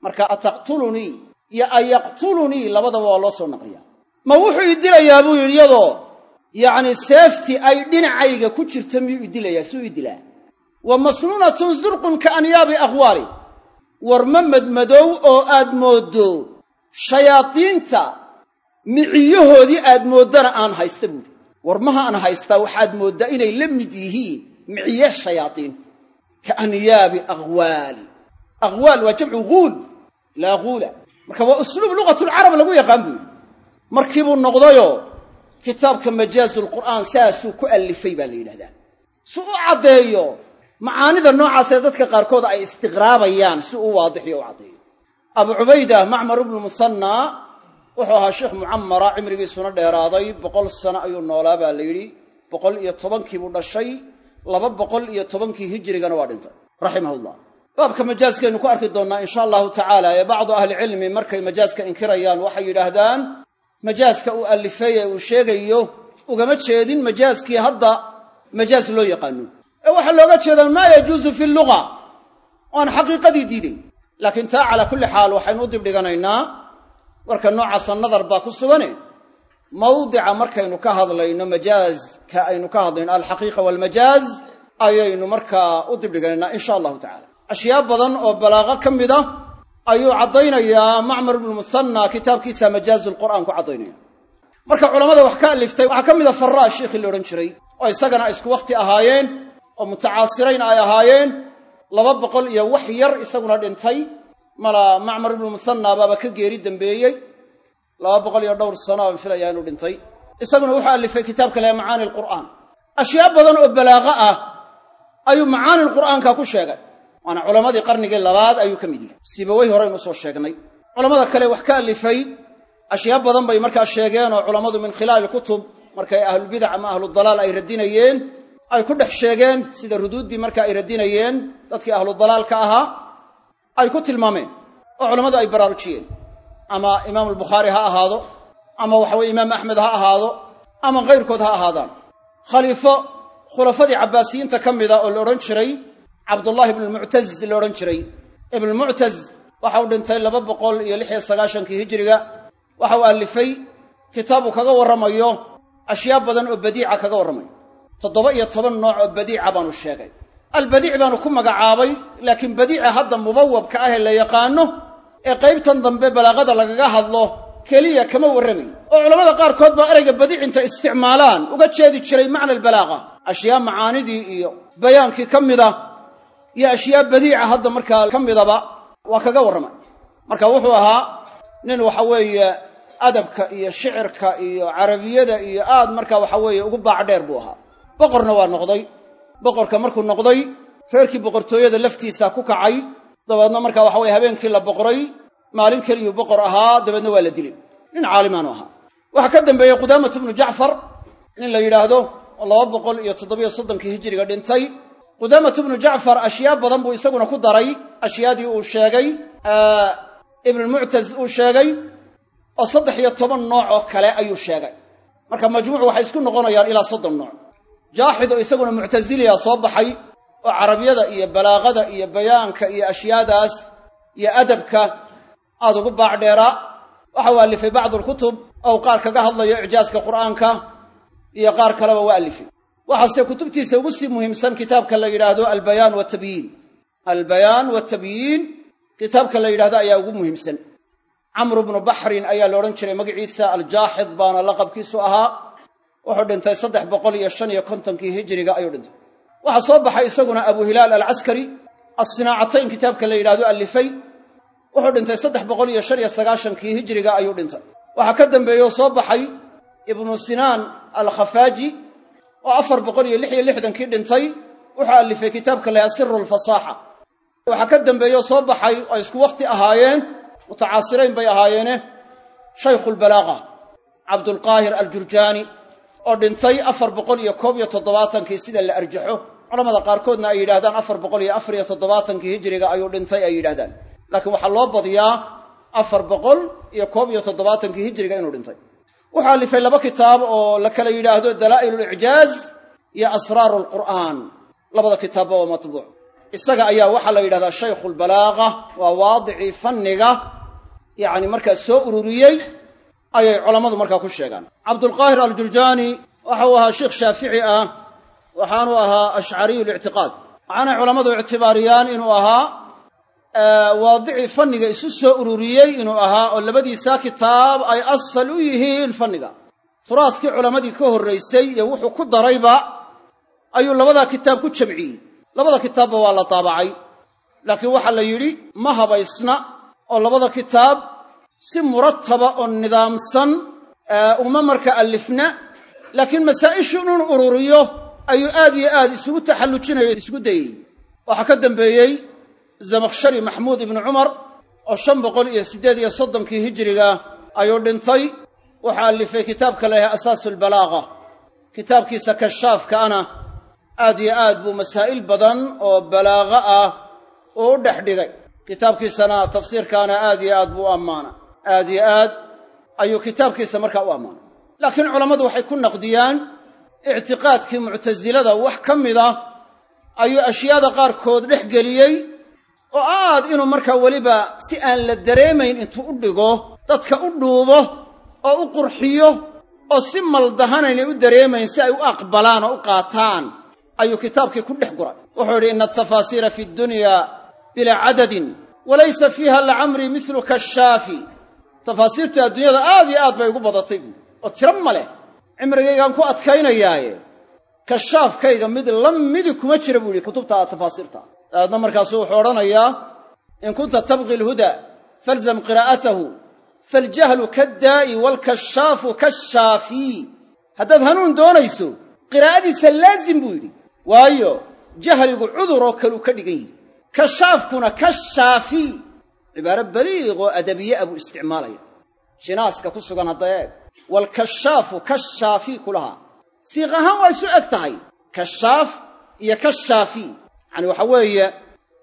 [SPEAKER 1] marka ataqtulunii iyo ayaqtulunii labadaba waa loo soo naqliyaa. Ma wuxuu i dilayaa buu yidhi iyadoo yacni seeftii ay dhinacayga ku jirto miyuu i dilayaa? Suu i dilaa. Wa masnuunatun zurqun ka anyaabi akhwaali warma madmadow oo aad mooddo shayaadiinta miciyahoodii aad mooddana aan haysta buuri. Warmaha aan haystaa waxaad mooddaa inay la mid yihiin miciye shayaadiin. Ka anyaabi akhwaali akhwaal waa jamcu ghuul laa ghuula marka waa usluub lugatulcarab lagu yaqaan buu yidhi markiibuu noqdayoo kitaabka majaazulqur'aan saasuu ku allifay baa la yidhahdaa. Si u caddeeyo macaanida noocaasee dadka qaarkood ay istiqraabayaan si uu waadixiyo u caddeeyo abu cubayda macmar ibnu musanna wuxuu ahaa sheekh mucamara cimrigiisuna dheeraaday boqol sano ayuu noolaa baa la yidhi boqol iyo tobankii buu dhashay laba boqol iyo tobankii hijrigana waa dhintay raximahullah baabka majaaskaynu ku arki doonnaa insha allahu tacaala ee bacdu ahlicilmi markay majaaska inkirayaan waxay yidhaahdaan majaaska uu allifay ee uu sheegayo ugama jeedin majaaskii hadda majaas loo yaqaano. Ee waxaa looga jeedaa maa yajuusu fi luga oan xaqiiqadii diiday laakiin taa calaa kulli xaal waxaynu u dibdhiganaynaa. Warka noocaasa nadar baa ku sugane mawdica markaynu ka hadlayno majaazka aynu ka hadlayno alxaqiiqa waalmajaaz ayaynu markaa u dibdhiganaynaa insha allahu tacala ashyaa badan oo balaaqo ka mid ah ayuu caddaynayaa macmar ibnu musanna kitaabkiisa majaazulqur'aan ku caddaynaya marka culammada wax ka aliftay waxaa ka mid a farraa shiikhii la odhan jiray oo isagana isku wakhti ahaayeen oo mutacaasirayn ay ahaayeen laba boqol iyo wax yar isaguna dhintay. Mala macmar ibnu musanna baaba ka geeri dambeeyey. Laba boqol iyo dhowr sano aan filayaa inuu dhintay. Isaguna wuxuu allifay kitaabka lehe macaani alqur'aan ashyaa badan oo balaaqo ah ayuu macaani lqur'aanka ku sheegay. Waana culammadii qarnigii labaad ayuu ka mid yahay. Sibawey horeynu u soo sheegnay. Culammada kale wax ka alifay ashyaa badan bay markaa sheegeen oo culammadu min khilaali kutub markay ahlulbidac ama ahludalaal ay radinayeen ay ku dhex sheegeen sida ruduuddii marka ay radinayeen dadkii ahludalaalka ahaa ay ku tilmaameen oo culammadu ay baraarujiyeen ama imaamu albukhaari ha ahaado ama waxaweye imaam axmed ha ahaado ama kayrkood ha ahaadaan. Khaliifo khulafadii cabbaasiyiinta ka mida oo la odhan jiray cabdullaahi ibnulmuctaz la odhan jiray. Ibnulmuctaz waxa uu dhintay laba boqol iyo lix iyo sagaashankii hijiriga waxa uu allifay kitaabu kaga warramayo ashyaa badan oo badiica kaga warramayo toddoba iyo toban nooc oo badiica baanu sheegay. Albadiic baanu ku magacaabay laakiin badiica hadda mubawabka ah ee la yaqaano ee qaybtan dambe balaaqada lagaga hadlo keliya kama warramayn. Oo culammada qaarkood baa erayga badiic intay isticmaalaan uga jeedi jiray macna albalaaqa ashyaa macaanidii iyo bayaankii ka mida iyo ashyaa badiica hadda markaa ka midaba waa kaga warramay. Marka wuxuu ahaa nin waxa weeye adabka iyo shicirka iyo carabiyada iyo aad marka waxa weeye ugu baacdheer buu ahaa boqorna waa noqday. Boqorka markuu noqday reerkii boqortooyada laftiisa ku kacay. Dabeedna marka waxa weye habeenkii la boqray maalin keliyuu boqor ahaa dabeedna waa la dilay. Nin caalimaanu ahaa. Waxaa ka dambeeyey qudaamatu bnu jacfar nin la yidhaahdo laba boqol iyo toddobiyo soddonkii hijiriga dhintay. Qudaamatu bnu jacfar ashyaa badan buu isaguna ku daray ashyaadii uu sheegay ibnulmuctaz uu sheegay oo saddex iyo toban nooc oo kale ayuu sheegay. Marka majmuucu waxay isku noqonayaan ilaa soddon nooc jaaxid oo isaguna muctasiliya soo baxay oo carabiyada iyo balaaqada iyo bayaanka iyo ashyaadaas iyo adabka aad ugu baacdheeraa waxa uu allifay bacdu alkutub ou qaar kaga hadlayo icjaaska qur'aanka iyo qaar kaleba waa allifay. Waxaase kutubtiisa ugu sii muhiimsan kitaabka la yidhaahdo albayaan watabyiin albayaan watabyiin kitaabka la yidhahdo ayaa ugu muhiimsan. Camru bnu baxrin ayaa la odhan jiray magaciisa aljaaxid baana laqabkiisu ahaa wuxuu dhintay saddex boqol iyo shan iyo kontonkii hijiriga ayuu dhintay. Waxaa soo baxay isaguna abu hilaal alcaskari assinaacatayn kitaabka la yidhahdo allifay. Wuxuu dhintay saddex boqol iyo shan iyo sagaashankii hijiriga ayuu dhintay. Waxaa ka dambeeyey oo soo baxay ibnu sinaan alkhafaaji oo afar boqol iyo lix iyo lixdankii dhintay. Wuxuu allifay kitaabka la siru lfasaaxa waxaa ka dambeeye oo soo baxay ay isku wakhti ahaayeen mutacaasirayn bay ahaayeene shaykhuulbalaaqa cabdulqaahir aljurjaani oo dhintay afar boqol iyo koob iyo toddobaatankii sida la arjaxo. Culamada qaarkoodna ay yidhahdaan afar boqol iyo afar iyo toddobaatankii hijiriga ayuu dhintay ay yidhahdaan laakiin waxaa loo badiyaa afar boqol iyo koob iyo toddobaatankii hijiriga inuu dhintay. Wuxuu allifay laba kitaab oo la kala yidhaahdo dalaa'il licjaaz iyo asraaru alqur'aan labada kitaabba waa matbuuc. Isaga ayaa waxaa la yidhahdaa shaykhu lbalaaqa waa waadicii fanniga yacni markaa soo ururiyey ayay culammadu markaa ku sheegaan. Cabdulqaahir aljurjaani waxa uu ahaa sheikh shaafici ah waxaanuu ahaa ashcariyu lictiqaad waxaanay culammadu ictibaariyaan inuu ahaa waadicii fanniga isu soo ururiyey inuu ahaa oo labadiisaa kitaab ay asal u yihiin fanniga. Turaaskii culammadii ka horraysay iyo wuxuu ku darayba ayuu labadaa kitaab ku jamciyey labada kitaabba waa la daabacay. Laakiin waxaa la yidhi ma habaysna oo labada kitaab si murataba oo nidaamsan uma marka allifna laakiin masaa'ishu inun ururiyo ayuu aad iyo aad isugu taxallujinayo isugu dayey waxaa ka dambeeyey zamakhshari maxmuud ibnu cumar oo shan boqol iyo siddeed iyo soddonkii hijiriga ayuu dhintay. Waxaa allifay kitaabka la asaasu albalaaqa kitaabkiisa kashaafkaana aad iyo aad buu masaa'il badan oo balaaqo ah uu u dhex dhigay. Kitaabkiisana tafsiirkaana aad iyo aad buu ammaana aad iyo aad ayuu kitaabkiisa markaa u ammaanay laakiin culammadu waxay ku naqdiyaan ictiqaadkii muctasilada wax ka mid ah ayuu ashyaada qaarkood dhex geliyey oo aad inuu markaa weliba si aan la dareemayn intuu u dhigo dadka u dhuubo oo u qurxiyo oo si maldahanaynay u dareemayn si ay u aqbalaan oo u qaataan ayuu kitaabkii ku dhex guray. Wuxuu yidhi ina atafaasiira fi dunya bilaa cadadin walaysa fiiha lacamrii mislu kashaafi tafaasiirtu adduunyada aad iyo aad bay ugu badatay buuri oo tiro ma leh cimrigaygaan ku adkaynayaaye kashaafkayga mid la midi kuma jira buu yidhi kutubta tafaasiirta. Dabeedna markaasuu wuxuu odhanayaa in kunta tabqi alhuda falzam qiraa'atahu faljahlu kaddaa'i waalkashaafu kashaafii haddaad hanuun doonayso qiraa'adiisa laazim buu yidhi. Waayo jahligu cuduroo kaluu ka dhigan yihi kashaafkuna kashaafii cibaaro baliiq oo adabiye ah buu isticmaalaya. Jinaaska ku sugan hadda eeg waalkashaafu kashaafi ku lahaa siiq ahaan waa isu eg tahay. Kashaaf iyo kashaafi. Yacani waxa weeye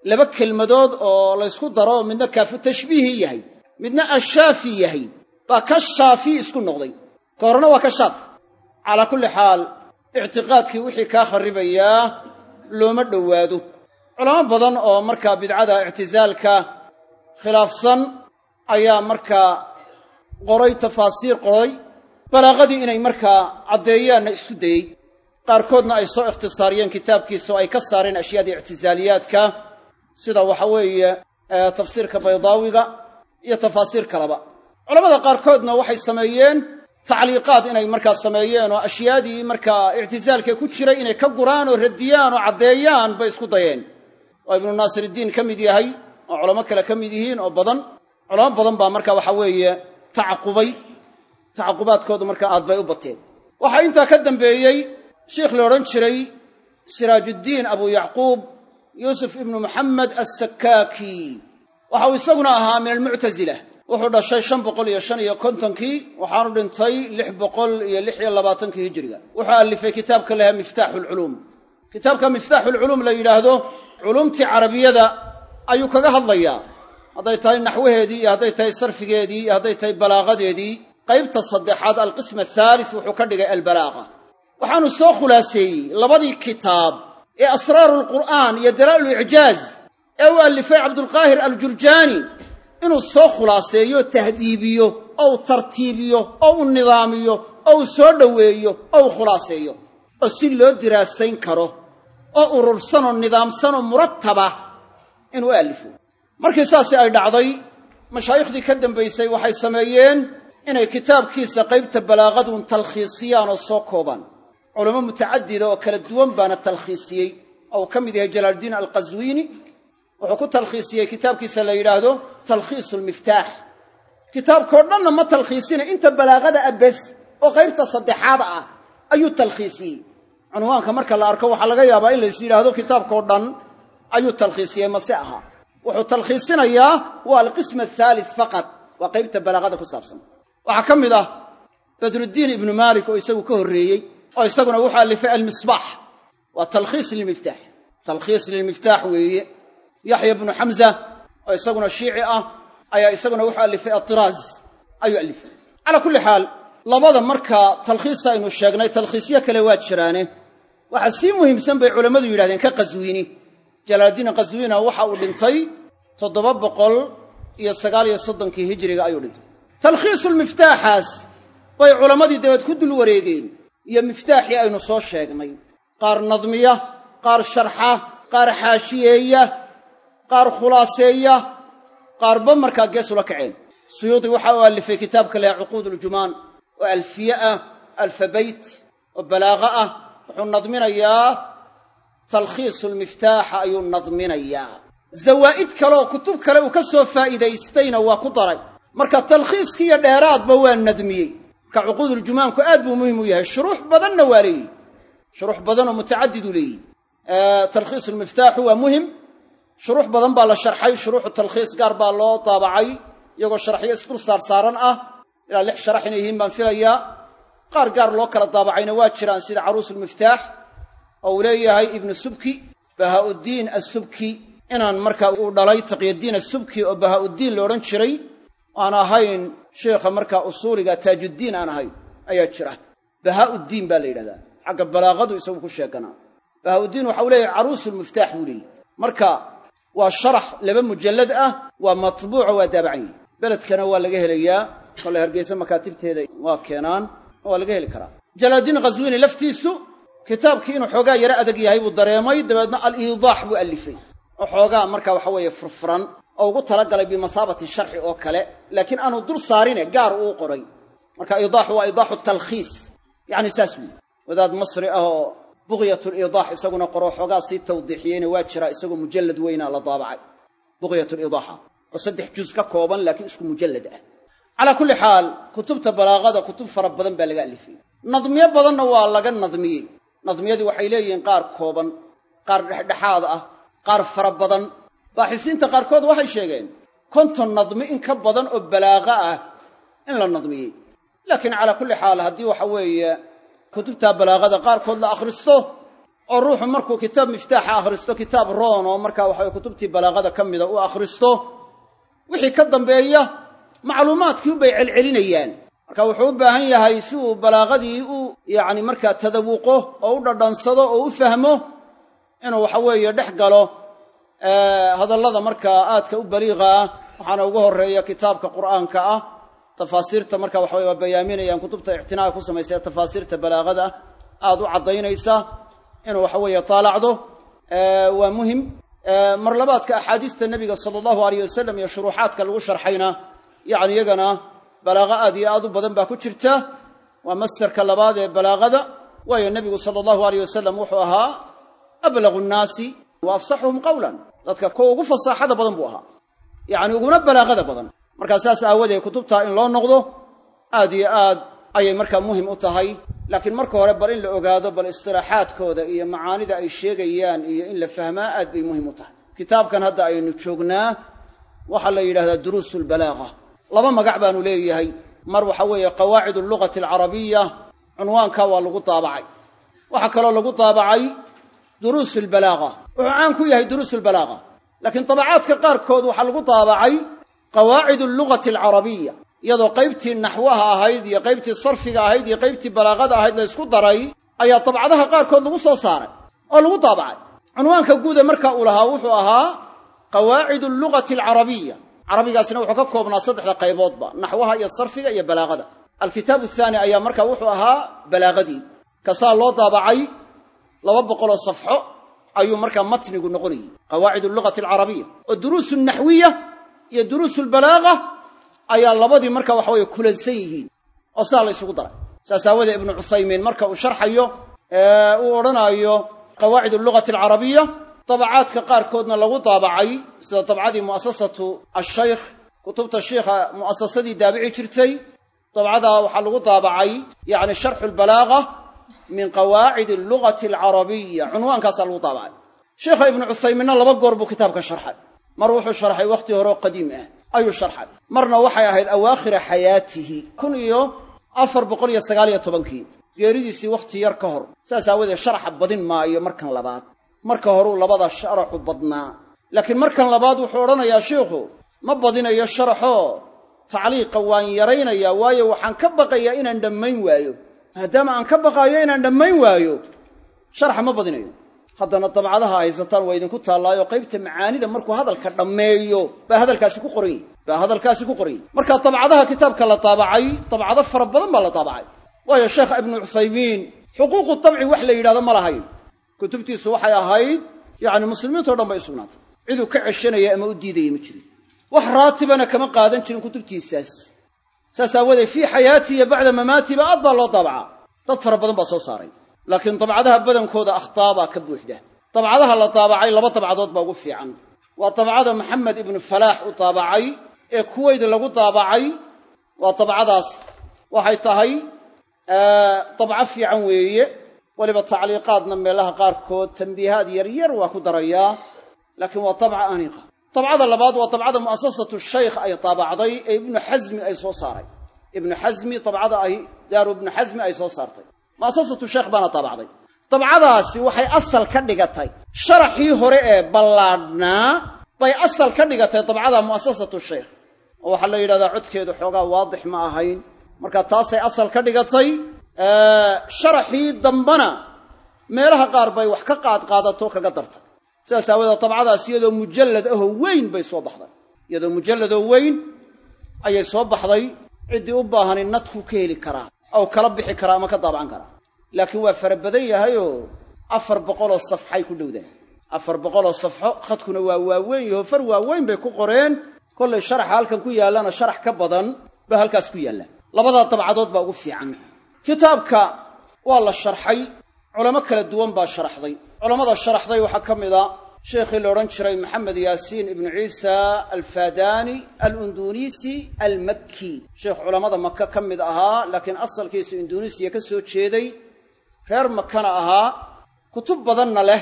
[SPEAKER 1] laba kelmadood oo laysku daro midna kaafu tashbiihi yahay midna ashaafi yahay baa kashaafi isku noqday. Ka horena waa kashaaf. Calaa kulli xaal ictiqaadkii wixii kaa kharribayaa looma dhowaado. Culamo badan oo markaa bidcada ictisaalka khilaafsan ayaa markaa qoray tafaasiir qoray. Balaaqadii inay markaa caddeeyaanna isku dayey. Qaarkoodna ay soo ikhtisaariyeen kitaabkiisa oo ay ka saareen ashyaadii ictisaaliyaadka sida waxa weeye tafsiirka baydaawiga iyo tafaasiir kaleba. Culamada qaarkoodna waxay sameeyeen tacliiqaad inay markaa sameeyeen oo ashyaadii markaa ictisaalka ku jiray inay ka guraan oo radiyaan oo caddeeyaan bay isku dayeen. Oo ibnu naasiriddiin ka mid yahay oo culamo kale ka mid yihiin oo badan. Culamo badan baa marka waxa weeye tacaqubay. Tacaqubaadkoodu markaa aad bay u bateen. Waxaa intaa ka dambeeyey sheikh la odhan jiray siraajuddiin abu yacquub yuusuf ibnu maxamed assakaaki waxa uu isaguna ahaa min almuctasila wuxuu dhashay shan boqol iyo shan iyo kontonkii waxaanu dhintay lix boqol iyo lix iyo labaatankii hijiriga. Wuxuu allifay kitaabka lahaa miftaaxu lculuum kitaabka miftaaxulculuum la yidhaahdo culuumtii carabiyada ayuu kaga hadlayaa. Hadday tahay naxwaheedii iyo hadday tahay sarfigeedii iyo hadday tahay balaaqadeedii qaybta saddexaad alqism athaalis wuxuu ka dhigay albalaaqa. Waxaanu soo khulaaseeyey labadii kitaab ee asraaru alqur'aan iyo dalaa'il icjaaz ee uu allifay cabdulqaahir aljurjaani. Inuu soo khulaaseeyo tahdiibiyo oo uu tartiibiyo oo uu nidaamiyo oo uu soo dhoweeyo oo uu khulaaseeyo. Oo si loo diraasayn karo oo urursanoo nidaamsanoo murataba inuu allifo markii saasi ay dhacday mashaayiikhdii ka dambaysay waxay sameeyeen inay kitaabkiisa qaybta balaaqaduun talkhiisiyaan oo soo koobaan. Culamo mutacadida oo kala duwan baana talkhiisiyey. Oo uu ka mid yahay jalaaldiin alqaswiini wuxuu ku talkhiisiyey kitaabkiisa la yidhaahdo talkhiisu lmiftaax kitaabkao dhanna ma talkhiisina inta balaaqada abes oo qaybta saddexaad ah ayuu talkhiisiyey. Cunwaanka marka la arko waxaa laga yaabaa in lais yidhaahdo kitaabkao dhan ayuu talkhiisiyey mase aha. Wuxuu talkhiisinayaa waa alqism athaalis faqad waa qaybta balaaqada ku saabsan. Waxaa ka mid ah badruddiin ibnu maalik oo isagu ka horreeyey oo isaguna wuxuu allifay almisbaax. Waa talkhiis lilmiftaax talkhiis lilmiftaax weeye. Yaxya bnu xamza oo isaguna shiici ah ayaa isaguna wuxuu allifay atiraaz ayuu allifay. Calaa kulli xaal labada markaa talkhiisa aynu sheegnay talkhiisyo kale waa jiraane. Waxaa sii muhiimsan bay culammadu yidhahdeen ka qaswiini jalaaldiin qaswiina waxa uu dhintay toddoba boqol iyo sagaal iyo soddonkii hijiriga ayuu dhintay. Talkhiisulmiftaaxaas bay culammadii dabeed ku dul wareegeen iyo miftaaxii aynu soo sheegnay. Qaar nadmiya qaar sharxa qaar xaashiyeeya qaar khulaaseeya qaarba markaa gees ula kaceen. Suyuudi waxa uu allifay kitaabka lahaa cuquud uljumaan oo alfiye ah alfabayt oo balaaqo ah wuxuu nadminayaa talkhiisulmiftaaxa ayuu nadminayaa. Zawaa'id kaleoo kutub kale uu ka soo faa'iidaystayna waa ku daray. Marka talkhiiskii iyo dheeraadba waa nadmiyey. Marka cuquuduljumaanku aad buu muhiim u yahay. Shuruux badanna waa leeyihi shuruux badanoo mutacadidu leeyihi talkhiisulmiftaaxu waa muhiim. Shuruux badan baa la sharxay. Shuruuxu talkhiis gaar baa loo daabacay iyagoo sharxyo isdul saarsaaran ah. Ilaa lix sharax inay yihiin baan filayaa. Qaar gaar loo kala daabacayna waa jiraan sida caruusulmiftaax oo uu leeyahay ibnu subki bahaa'uddiin assubki. Inaan markaa uu dhalay taqyadiin assubki oo bahaa'uddiin la odhan jiray aan ahayn sheikha markaa usuuliga taajuddiin aan ahayn ayaa jira. Bahaa'uddiin baa la yidhahdaa. Xagga balaaqadu isagu ku sheeganaa bahaa'uddiin waxa uu leeyahay caruusulmiftaax buu leeyahy marka waa sharax laba mujallad ah waa matbuuco waa daabacan yihi beledkana waa laga helayaa. Kolle hargeysa makaatibteeda waa keenaan waa laga heli karaa. Jalaaldiin khaswiini laftiisu kitaabkii inuu xoogaa yaro adag yahay buu dareemay dabeedna al-iidaax buu allifay. Oo xoogaa marka waxa weeye furfuran oo ugu talagalay bimasaabati sharxi oo kale laakiin aanu dul saarine gaar uu qoray. Marka iidaaxu waa iidaaxu talkhiis yacni saas weyi wadaad masri ah oo buqyatuliidaax isaguna qoro xoogaa sii tawdiixiyeyna waa jiraa isagoo mujallad weynaa la daabacay. Buqyatuliidaaxa oo saddex juz ka kooban laakiin isku mujallad ah. Calaa kulli xaal kutubta balaaqada kutub fara badan baa laga alifay nadmiyo badanna waa laga nadmiyey nadmiyadii waxay leeyihiin qaar kooban qaar dhexdhexaad ah qaar fara badan. Baaxisiinta qaarkood waxay sheegeen konton nadmi in ka badan oo balaaqa ah in la nadmiyey. Laakiin calaa kulli xaal haddii waxa weeye kutubta balaaqada qaarkood la akhristo oo ruuxu markuu kitaab miftaaxa akhristo kitaab roon oo markaa waxaweye kutubtii balaaqada ka mida u akhristo wixii ka dambeeya macluumaadkii unbay celcelinayaan. Marka wuxuu u baahan yahay si uu balaaqadii u yacni markaa tadawuqo oo u dhadhansado oo u fahmo inuu waxa weeye dhex galo hadallada markaa aadka u baliiqa ah waxaana ugu horreeya kitaabka qur'aanka ah tafaasiirta marka waxa waa bayaaminayaan kutubta ictinaaga ku samaysa ee tafaasiirta balaaqada aad u caddaynaysa inuu waxa weeye taalacdo waa muhiim. Mar labaadka axaadiista nebiga sala allahu alayh wasalam iyo shuruuxaadka lagu sharxayna yacni iyagana balaaqo aad iyo aad u badan baa ku jirta waa mastarka labaad ee balaaqada waayo nebigu sala allahu alayh wasalam wuxuu ahaa ablaqu nnaasi wa afsaxuhum qawlan. Dadka kuwa ugu fasaaxada badan buu ahaa. Yacni uguna balaaqada badan. Markaa saas aawadeed kutubtaa in loo noqdo aad iyo aad ayay markaa muhiim u tahay. Laakiin marka hore bal in la ogaado bal istilaaxaadkooda iyo macaanida ay sheegayaan iyo in la fahmaa aad bay muhiim u tahay. Kitaabkan hadda aynu joognaa waxaa la yidhahdaa duruusu lbalaaqa laba magac baanu leeyahay mar waxa weeye qawaacid allugati alcarabiya cunwaanka waa lagu daabacay. Waxaa kaloo lagu daabacay duruusu lbalaaqa wuxuu caan ku yahay duruusu lbalaaqa laakiin dabacaadka qaarkood waxaa lagu daabacay qawaacid allugati alcarabiya iyadoo qaybtii naxwaha ahayd iyo qaybtii sarfiga ahayd iyo qaybtii balaaqada ahayd la ysku daray ayaa dabcadaha qaarkood lagu soo saaray oo lagu daabacay. Cunwaanka guuda marka uu lahaa wuxuu ahaa qawaacid allugati alcarabiya carabigaasna wuxuu ka koobnaa saddexda qayboodba naxwaha iyo sarfiga iyo balaaqada. Alkitaabu athaani ayaa marka wuxuu ahaa balaaqadii. Kasaa loo daabacay laba boqoloo safxo ayuu markaa matnigu noqonayay. Qawaacid allugati alcarabiya oo duruusu naxwiya iyo duruusu lbalaaqa ayaa labadii marka waxa weye kulansan yihiin. Oo sidaa la ysugu daray. Saas aawadee ibnu cuthaymiin marka uu sharxayo uu odhanaayo qawaacid allugati alcarabiya dabacaadka qaarkoodna lagu daabacay sida dabcadii mu'asasatu ashaykh kutubta shiikha mu'asasadii daabici jirtay. Dabcadaa waxaa lagu daabacay yacni sharxu lbalaaqa min qawaacid allugati alcarabiya cunwaankaasaa lagu daabacay. Sheikha ibnu cuthaymiinna laba goor buu kitaabka sharxay. Mar wuxuu sharxay wakhti horeoo qadiim ah. Ayuu sharxay. Marna waxay ahayd awaakhira xayaatihi kun iyo afar boqol iyo sagaaliyo tobankii. Geeridiisii wakhti yar ka hor. Saas aawadeed sharaxa badin maayo markan labaad marka horuu labada sharaxu badnaa. Laakiin markan labaad wuxuu odhanayaa shiikhu ma badinayo sharaxoo tacliiqa waan yaraynayaa waayo waxaan ka baqayaa inaan dhammayn waayo. Maadaama aan ka baqaayo inaan dhammayn waayo sharaxa ma badinayo. Haddana dabcadaha haysataan waa idinku taallaayo qaybta macaanida markuu hadalka dhammeeyo. Baa hadalkaasi ku qoran yahy baa hadalkaasi ku qoran yahy marka dabcadaha kitaabka la daabacay dabcado fara badan baa la daabacay. Waayo sheekha ibnu cuthaymiin xuquuqu dabci wax la yidhahdo ma lahayn kutubtiisu waxay ahayd yacni muslimiintao dhan bay u sugnaatay. Ciduu ka ceshanaya ama u diidaya ma jirin. Wax raatibana kama qaadan jirin kutubtiisaas. Saas aawoodee fii xayaatii iyo bacda mamaatiba aad baa loo daabacaa dad fara badan baa soo saaray. Laakiin dabcadaha badankooda akhtaa baa ka buuxda. Dabcadaha la daabacay laba dabcadood baa ugu fiican. Waa dabcada maxamed ibnu falaax u daabacay ee kuweyd lagu daabacay. Waa dabcadaas waxay tahay dabco fiican weeye weliba tacliiqaadna meelaha qaarkood tambiihaad yaryar waa ku darayaa laakiin waa dabca aniqa dabcada labaad waa dabcada mu'asasatu shaykh ay daabacday ee ibnu xasmi ay soo saaray. Ibnu xasmi dabcada ay daaru ibnu xasmi ay soo saartay. Mu'asasatu sheekh baana daabacday dabcadaasi waxay asal ka dhigatay. Sharaxii hore ee ballaadhnaa bay asal ka dhigatay dabcada mu'asasatu sheykh oo waxaa la yidhahdaa codkeedu xoogaa waadix ma ahayn. Marka taasay asal ka dhigatay sharaxii dambana meelaha qaar bay wax ka qaadqaadato kaga dartay. Sidaas aawadeed dabcadaas iyadoo mujallad ahoo weyn bay soo baxday. Iyadoo mujalladoo weyn ayay soo baxday ciddii u baahani nadku ka heli karaa aw kala bixi karaa ama ka daabacan karaa. Laakiin waa fara badan yahayoo afar boqoloo safxay ku dhowdahay afar boqoloo safxo khadkuna waa waaweyn yaho far waaweyn bay ku qoreen. Kollay sharaxa halkan ku yaallana sharax ka badan baa halkaas ku yaalla. Labadaa dabcadood baa ugu fiican kitaabka waa la sharxay. Culamo kala duwan baa sharaxday culammada sharaxday waxaa ka mid a sheekhii la odhan jiray maxamed yaasiin ibnu ciisa alfadani alundunisi almakki. Sheekh culammada maka ka mid ahaa laakiin asalkiisu indunisiya ka soo jeeday reer makana ahaa kutub badanna leh.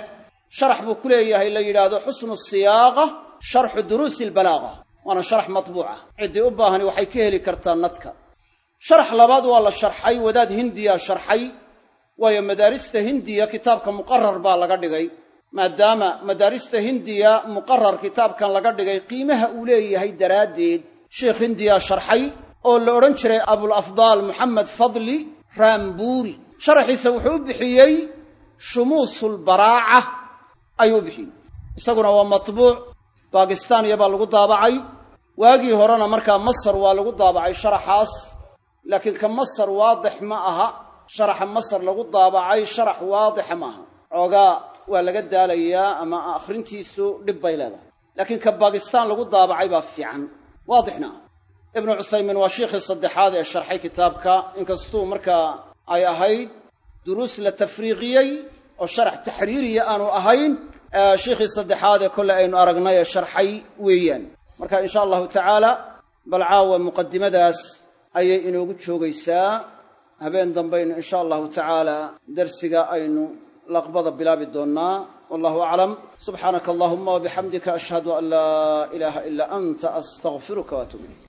[SPEAKER 1] Sharax buu ku leeyahay la yidhaahdo xusnu siyaaqa sharxu duruusi albalaaqa waana sharax matbuuca. Ciddii u baahani waxay ka heli kartaa nadka sharax labaad waa la sharxay wadaad hindiya sharxay waayo madaarista hindiya kitaabka muqarar baa laga dhigay. Maadaama madaarista hindiya muqarar kitaabkan laga dhigay qiimaha uu leeyahay daraaddeed sheikh hindiya sharxay oo la odhan jiray abulafdaal moxamed fadli raambuuri sharaxiisa wuxuu u bixiyey shumuusulbaraaca ayuu u bixiyey. Isaguna waa matbuuc bakistaaniya baa lagu daabacay. Waagii horena markaa masar waa lagu daabacay sharaxaas laakiin ka masar waadix ma aha sharaxa masar lagu daabacay sharax waadixa ma aha. Xoogaa waa laga daalayaa ama akhrintiisu dhib bay leedahay. Laakiin ka bakistaan lagu daabacay baa fiican. Waadixna ah ibnu cuthaymiin waa shiikhii saddexaad ee sharxay kitaabka inkastuu markaa ay ahayd duruus la tafriiqiyey oo sharax taxriiriya aanu ahayn sheikhii saddexaad ee kolle aynu aragnay ee sharxay weeyaan. Marka insha allahu tacaala bal caawa muqadimadaas ayay inoogu joogaysaa. Habeen dambaynu insha allahu tacaala darsiga aynu laqbada bilaabi doonnaa. Wallahu aclam. Subxaanaka allahuma wabixamdika ashhadu an laa ilaaha ilaa anta astaqfiruka waatuub ilayk